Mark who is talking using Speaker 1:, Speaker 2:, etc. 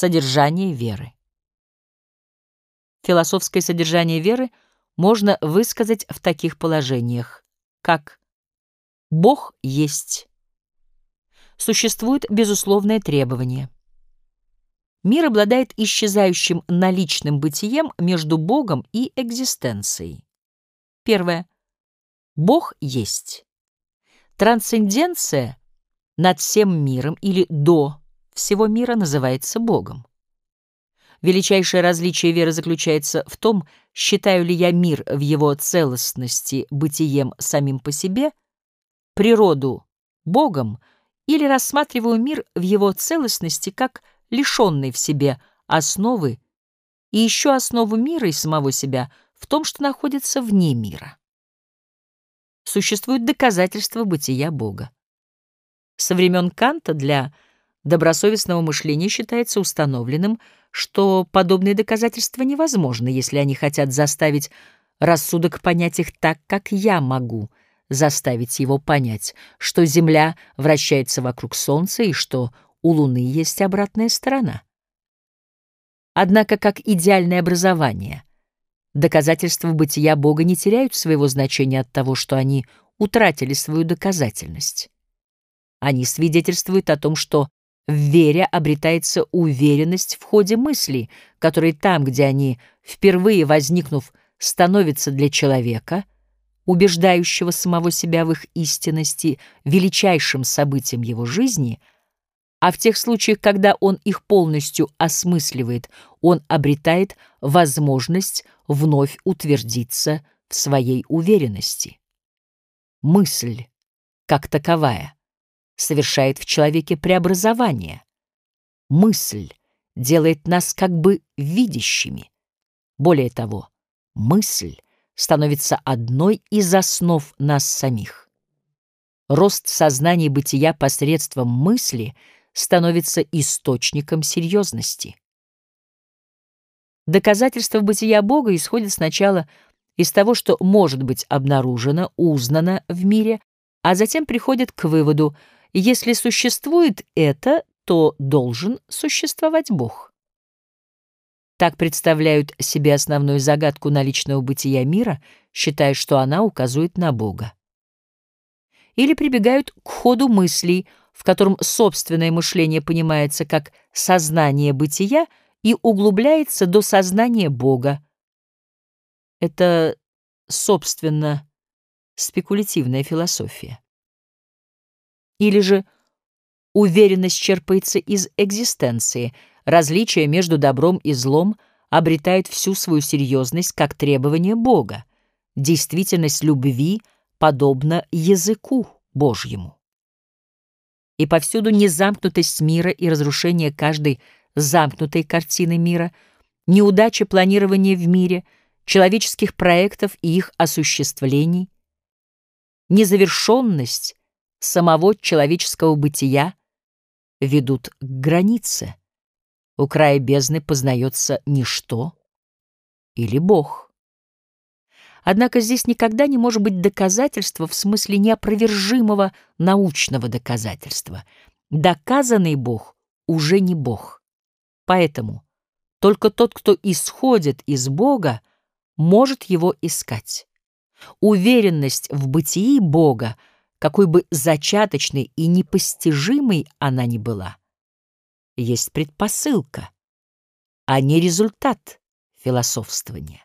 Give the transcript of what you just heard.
Speaker 1: Содержание веры. Философское содержание веры можно высказать в таких положениях, как «Бог есть». Существует безусловное требование. Мир обладает исчезающим наличным бытием между Богом и экзистенцией. Первое. Бог есть. Трансценденция над всем миром или до всего мира называется Богом. Величайшее различие веры заключается в том, считаю ли я мир в его целостности бытием самим по себе, природу Богом, или рассматриваю мир в его целостности как лишенный в себе основы и еще основу мира и самого себя в том, что находится вне мира. Существует доказательство бытия Бога. Со времен Канта для добросовестного мышления считается установленным, что подобные доказательства невозможны, если они хотят заставить рассудок понять их так, как я могу заставить его понять, что Земля вращается вокруг Солнца и что у Луны есть обратная сторона. Однако, как идеальное образование, доказательства бытия Бога не теряют своего значения от того, что они утратили свою доказательность. Они свидетельствуют о том, что в вере обретается уверенность в ходе мыслей, которые там, где они, впервые возникнув, становятся для человека, убеждающего самого себя в их истинности, величайшим событием его жизни, а в тех случаях, когда он их полностью осмысливает, он обретает возможность вновь утвердиться в своей уверенности. Мысль, как таковая — совершает в человеке преобразование. Мысль делает нас как бы видящими. Более того, мысль становится одной из основ нас самих. Рост сознания бытия посредством мысли становится источником серьезности. Доказательство бытия Бога исходит сначала из того, что может быть обнаружено, узнано в мире, а затем приходит к выводу — если существует это, то должен существовать Бог. Так представляют себе основную загадку наличного бытия мира, считая, что она указывает на Бога. Или прибегают к ходу мыслей, в котором собственное мышление понимается как сознание бытия и углубляется до сознания Бога. Это, собственно, спекулятивная философия. Или же уверенность черпается из экзистенции, различие между добром и злом обретает всю свою серьезность как требование Бога, действительность любви подобна языку Божьему. И повсюду незамкнутость мира и разрушение каждой замкнутой картины мира, неудача планирования в мире, человеческих проектов и их осуществлений, незавершенность самого человеческого бытия ведут к границе. У края бездны познается ничто или Бог. Однако здесь никогда не может быть доказательства в смысле неопровержимого научного доказательства. Доказанный Бог уже не Бог. Поэтому только тот, кто исходит из Бога, может его искать. Уверенность в бытии Бога — какой бы зачаточной и непостижимой она ни была, есть предпосылка, а не результат философствования.